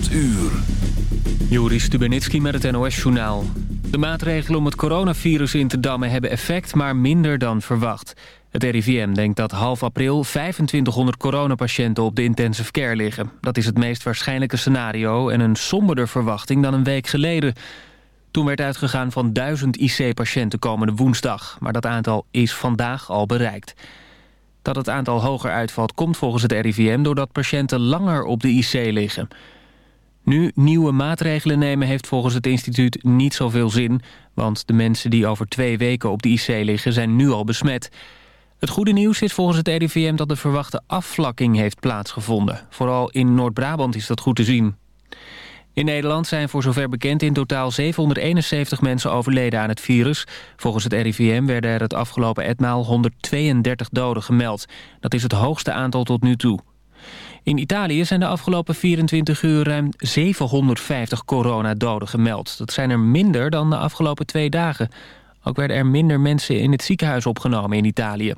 8 uur. Stubenitski met het NOS-journaal. De maatregelen om het coronavirus in te dammen hebben effect, maar minder dan verwacht. Het RIVM denkt dat half april 2500 coronapatiënten op de intensive care liggen. Dat is het meest waarschijnlijke scenario en een somberder verwachting dan een week geleden. Toen werd uitgegaan van 1000 IC-patiënten komende woensdag. Maar dat aantal is vandaag al bereikt. Dat het aantal hoger uitvalt komt volgens het RIVM... doordat patiënten langer op de IC liggen. Nu nieuwe maatregelen nemen heeft volgens het instituut niet zoveel zin... want de mensen die over twee weken op de IC liggen zijn nu al besmet. Het goede nieuws is volgens het RIVM dat de verwachte afvlakking heeft plaatsgevonden. Vooral in Noord-Brabant is dat goed te zien. In Nederland zijn voor zover bekend in totaal 771 mensen overleden aan het virus. Volgens het RIVM werden er het afgelopen etmaal 132 doden gemeld. Dat is het hoogste aantal tot nu toe. In Italië zijn de afgelopen 24 uur ruim 750 coronadoden gemeld. Dat zijn er minder dan de afgelopen twee dagen. Ook werden er minder mensen in het ziekenhuis opgenomen in Italië.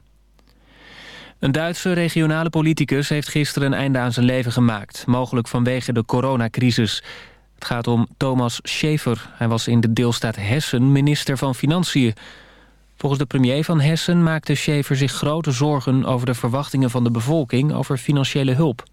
Een Duitse regionale politicus heeft gisteren een einde aan zijn leven gemaakt. Mogelijk vanwege de coronacrisis. Het gaat om Thomas Schäfer. Hij was in de deelstaat Hessen minister van Financiën. Volgens de premier van Hessen maakte Schäfer zich grote zorgen... over de verwachtingen van de bevolking over financiële hulp.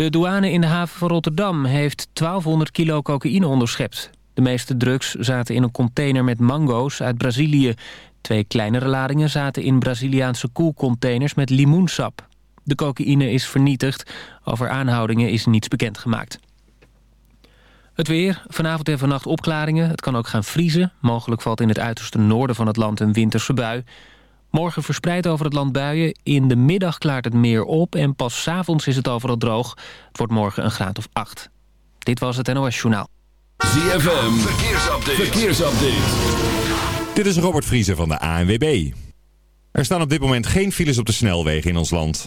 De douane in de haven van Rotterdam heeft 1200 kilo cocaïne onderschept. De meeste drugs zaten in een container met mango's uit Brazilië. Twee kleinere ladingen zaten in Braziliaanse koelcontainers met limoensap. De cocaïne is vernietigd. Over aanhoudingen is niets bekendgemaakt. Het weer. Vanavond en vannacht opklaringen. Het kan ook gaan vriezen. Mogelijk valt in het uiterste noorden van het land een winterse bui. Morgen verspreid over het land buien. In de middag klaart het meer op en pas s avonds is het overal droog. Het wordt morgen een graad of 8. Dit was het NOS Journaal. ZFM. Verkeersupdate. Verkeersupdate. Dit is Robert Vriezen van de ANWB. Er staan op dit moment geen files op de snelwegen in ons land.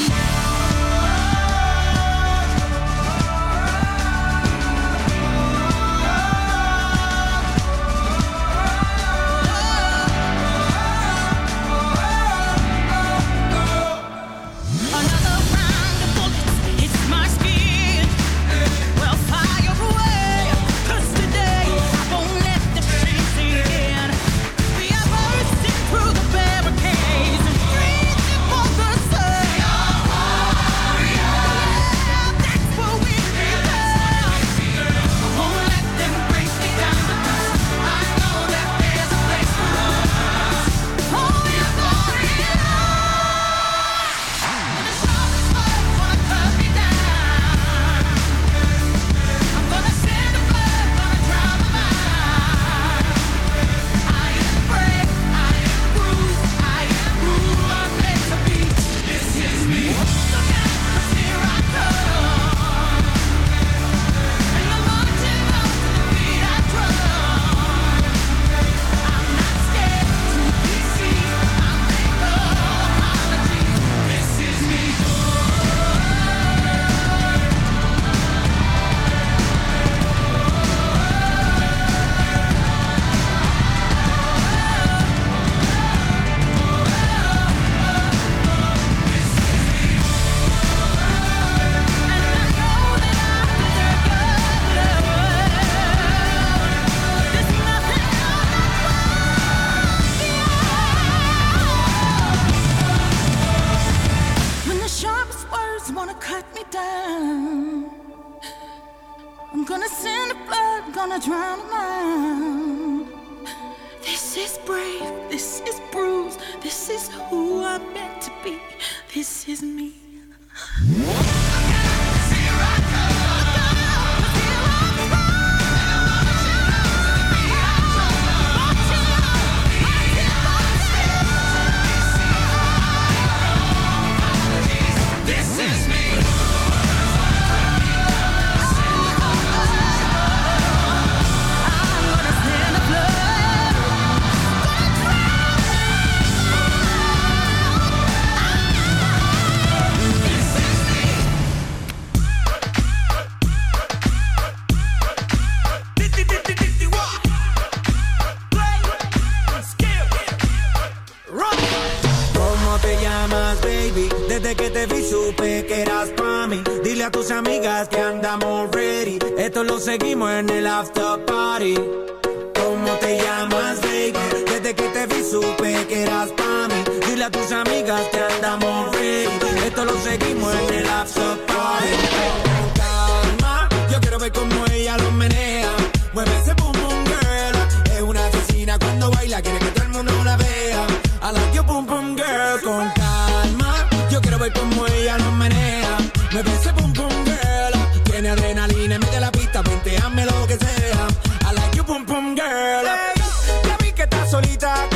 Stop.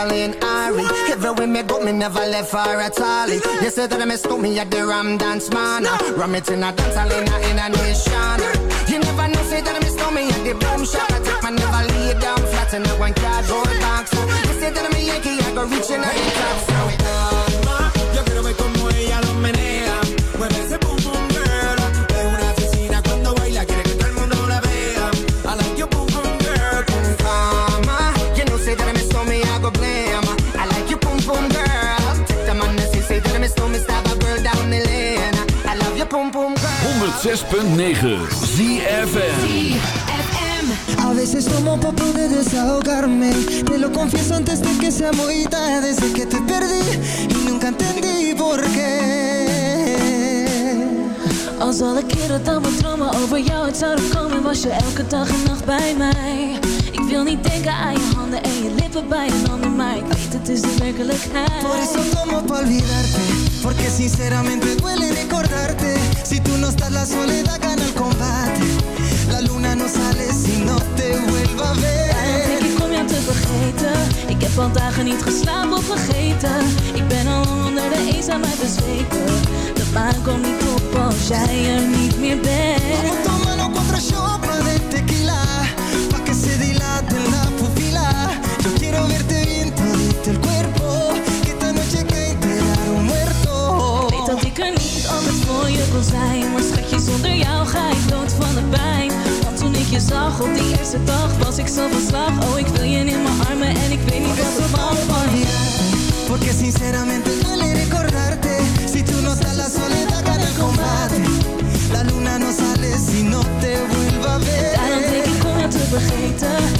Colleen Ari. Every way me go, me never left for a tally. You say that I mistook me at the Ram Dance Man. Ram it in a dance, I in a nation. You never know, say that I mistook me at the Boom Shop. I take my never lay down flat in a one cardboard box. You say that I'm a Yankee, I go reaching out the top. So it 106.9 ZFM A veces tomo pa' poder desahogarme. Te lo confieso antes de que sea muy tarde. Desde que te perdí y nunca entendí por qué. Als alle keren dan mijn dromen over jou uit zouden komen Was je elke dag en nacht bij mij. Ik wil niet denken aan je handen en je lippen bij een ander Maar ik weet het is de werkelijkheid. Por eso tomo pa olvidarte Porque sinceramente duele recordarte. Si no kom la soledad gana el combate. La luna no sale si no te vuelva a ver. Vergeten. Ik heb al dagen niet geslapen of vergeten Ik ben al onder de eenzaamheid bezweken De maan komt niet op als jij er niet meer bent ik wil zijn. Maar schatje, zonder jou ga ik dood van de pijn. Want toen ik je zag op die eerste dag, was ik zo van slag. Oh, ik wil je in mijn armen en ik weet niet wat er van van je. Porque sinceramente duele recordarte Si tú no estás la soledad gana el combate La luna no sale si no te vuelva a ver Daarom denk ik om het te vergeten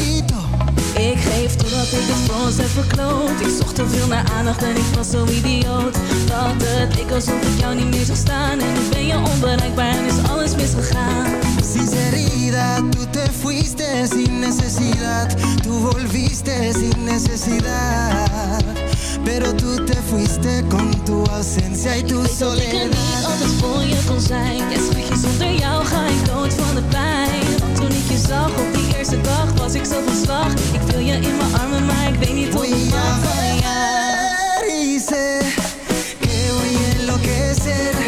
Ik geef totdat ik het voor ons heb verkloot Ik zocht te veel naar aandacht en ik was zo idioot Dat het leek alsof ik jou niet meer zag staan En nu ben je onbereikbaar en is alles misgegaan Sinceridad, tú te fuiste sin necesidad. Tú volviste sin necesidad. Pero tú te fuiste con tu ausencia y tu Ik weet dat ik er niet soledad. altijd voor je kon zijn Ja schatje, zonder jou ga ik dood van de pijn zag. Op die eerste dag was ik zo van slag. Ik wil je in mijn armen, maar ik weet niet hoe ik mag van jou.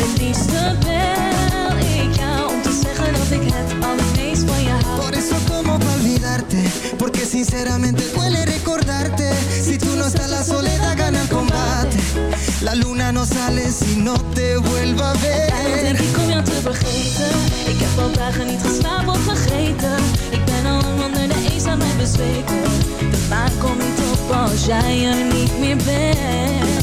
Het liefste bel ik jou om te zeggen dat ik het allermeest van je hou. Por eso como pa olvidarte Porque sinceramente duele La luna no sale si no te vuelva a Daarom denk ver ik om jou te vergeten Ik heb al dagen niet geslapen of vergeten Ik ben al onder de eenzaamheid bezweken De maan komt niet op als jij er niet meer bent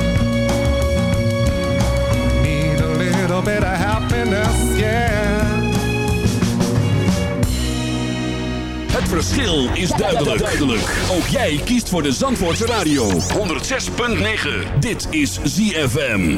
Little bit of happiness, yeah. Het verschil is duidelijk. duidelijk. Ook jij kiest voor de Zandvoortse Radio. 106.9. Dit is ZFM.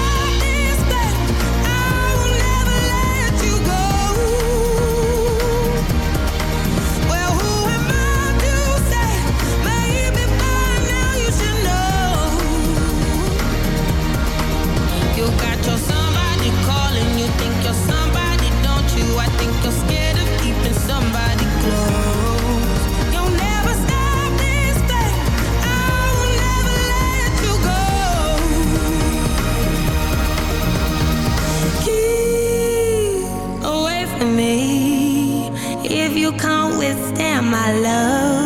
my love.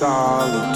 沙里。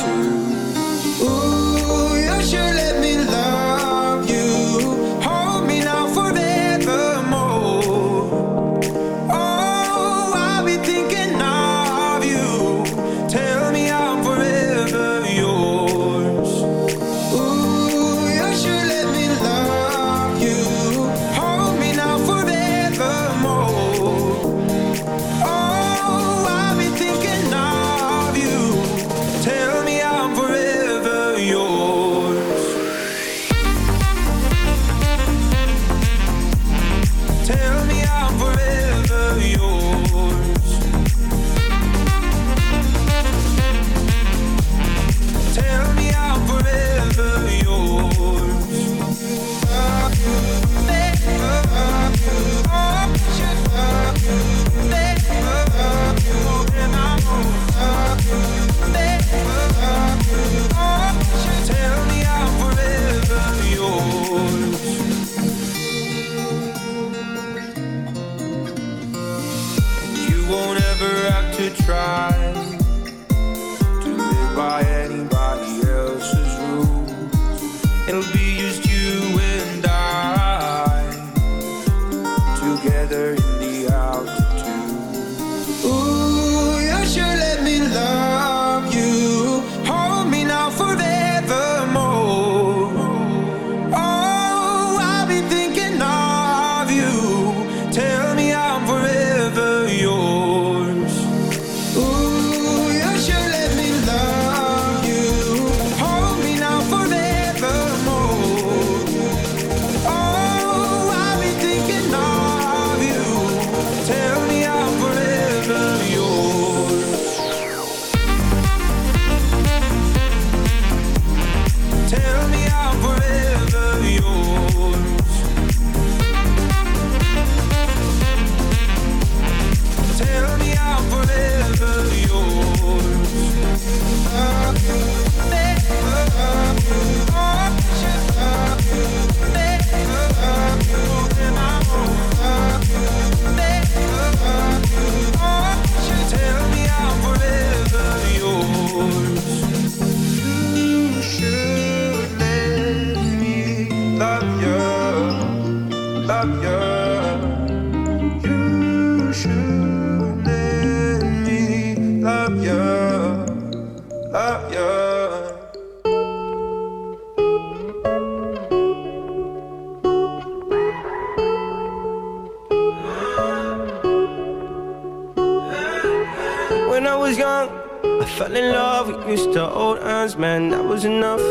Man, that was enough.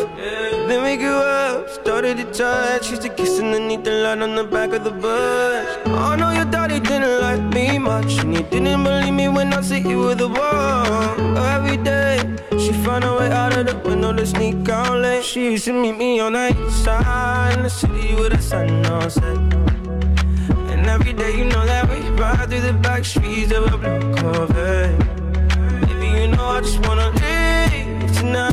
Then we grew up, started to touch. Used to kiss underneath the light on the back of the bus. I know your daddy didn't like me much, and he didn't believe me when I said you were the one. Every day, she found a way out of the window to sneak out late. She used to meet me on the east side in the city with the sun on set. And every day, you know that we ride through the back streets of a blue Corvette. Baby, you know I just wanna leave tonight.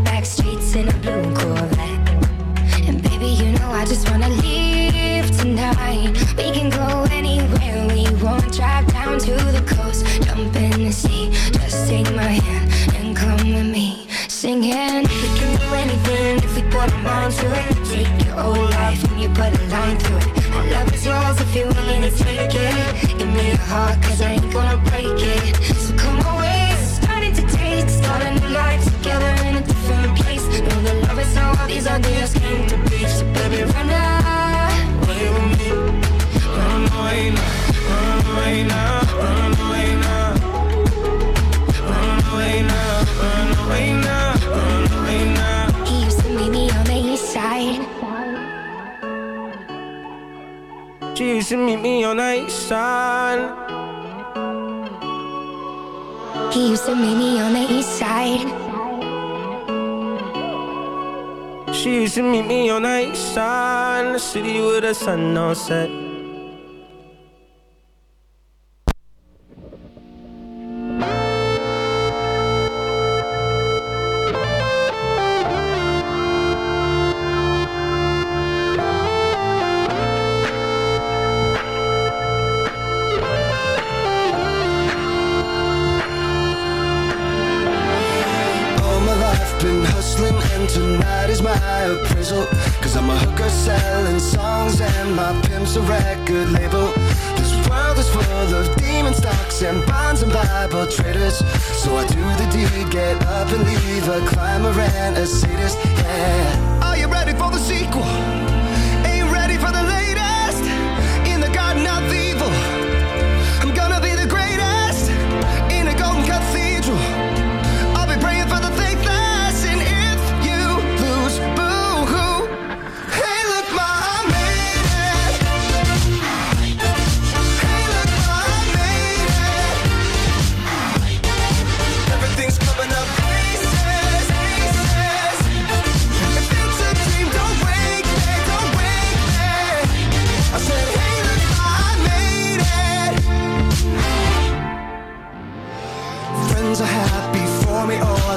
We can go anywhere we want. Drive down to the coast, jump in the sea. Just take my hand and come with me, singing. We can do anything if we put our on to it. Take your whole life and you put a line through it. My love is yours if you're willing to take it. Give me your heart, cause I ain't gonna break it. So come away, starting to taste. Start a new life together in a different place. Know the love is all these ideas came to be. So baby, run away to meet me on the. He used to meet me on the east side. She used to meet me on the east side, in the city with the sun on set.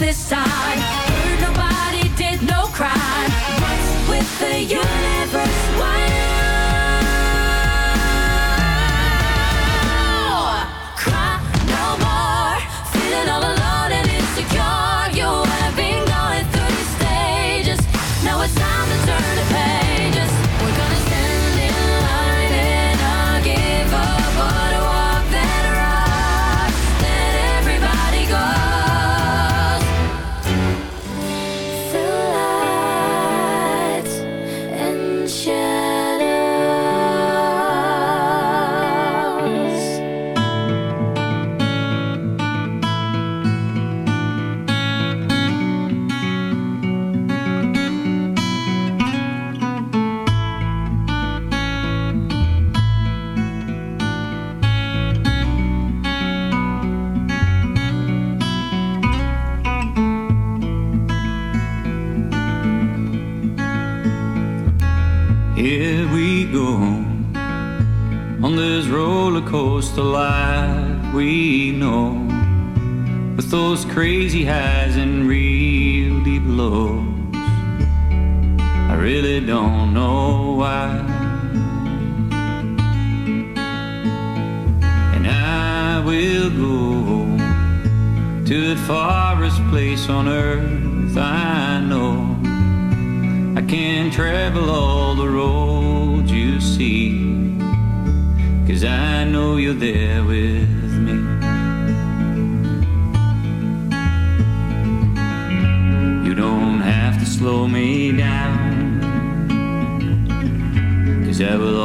this time. he has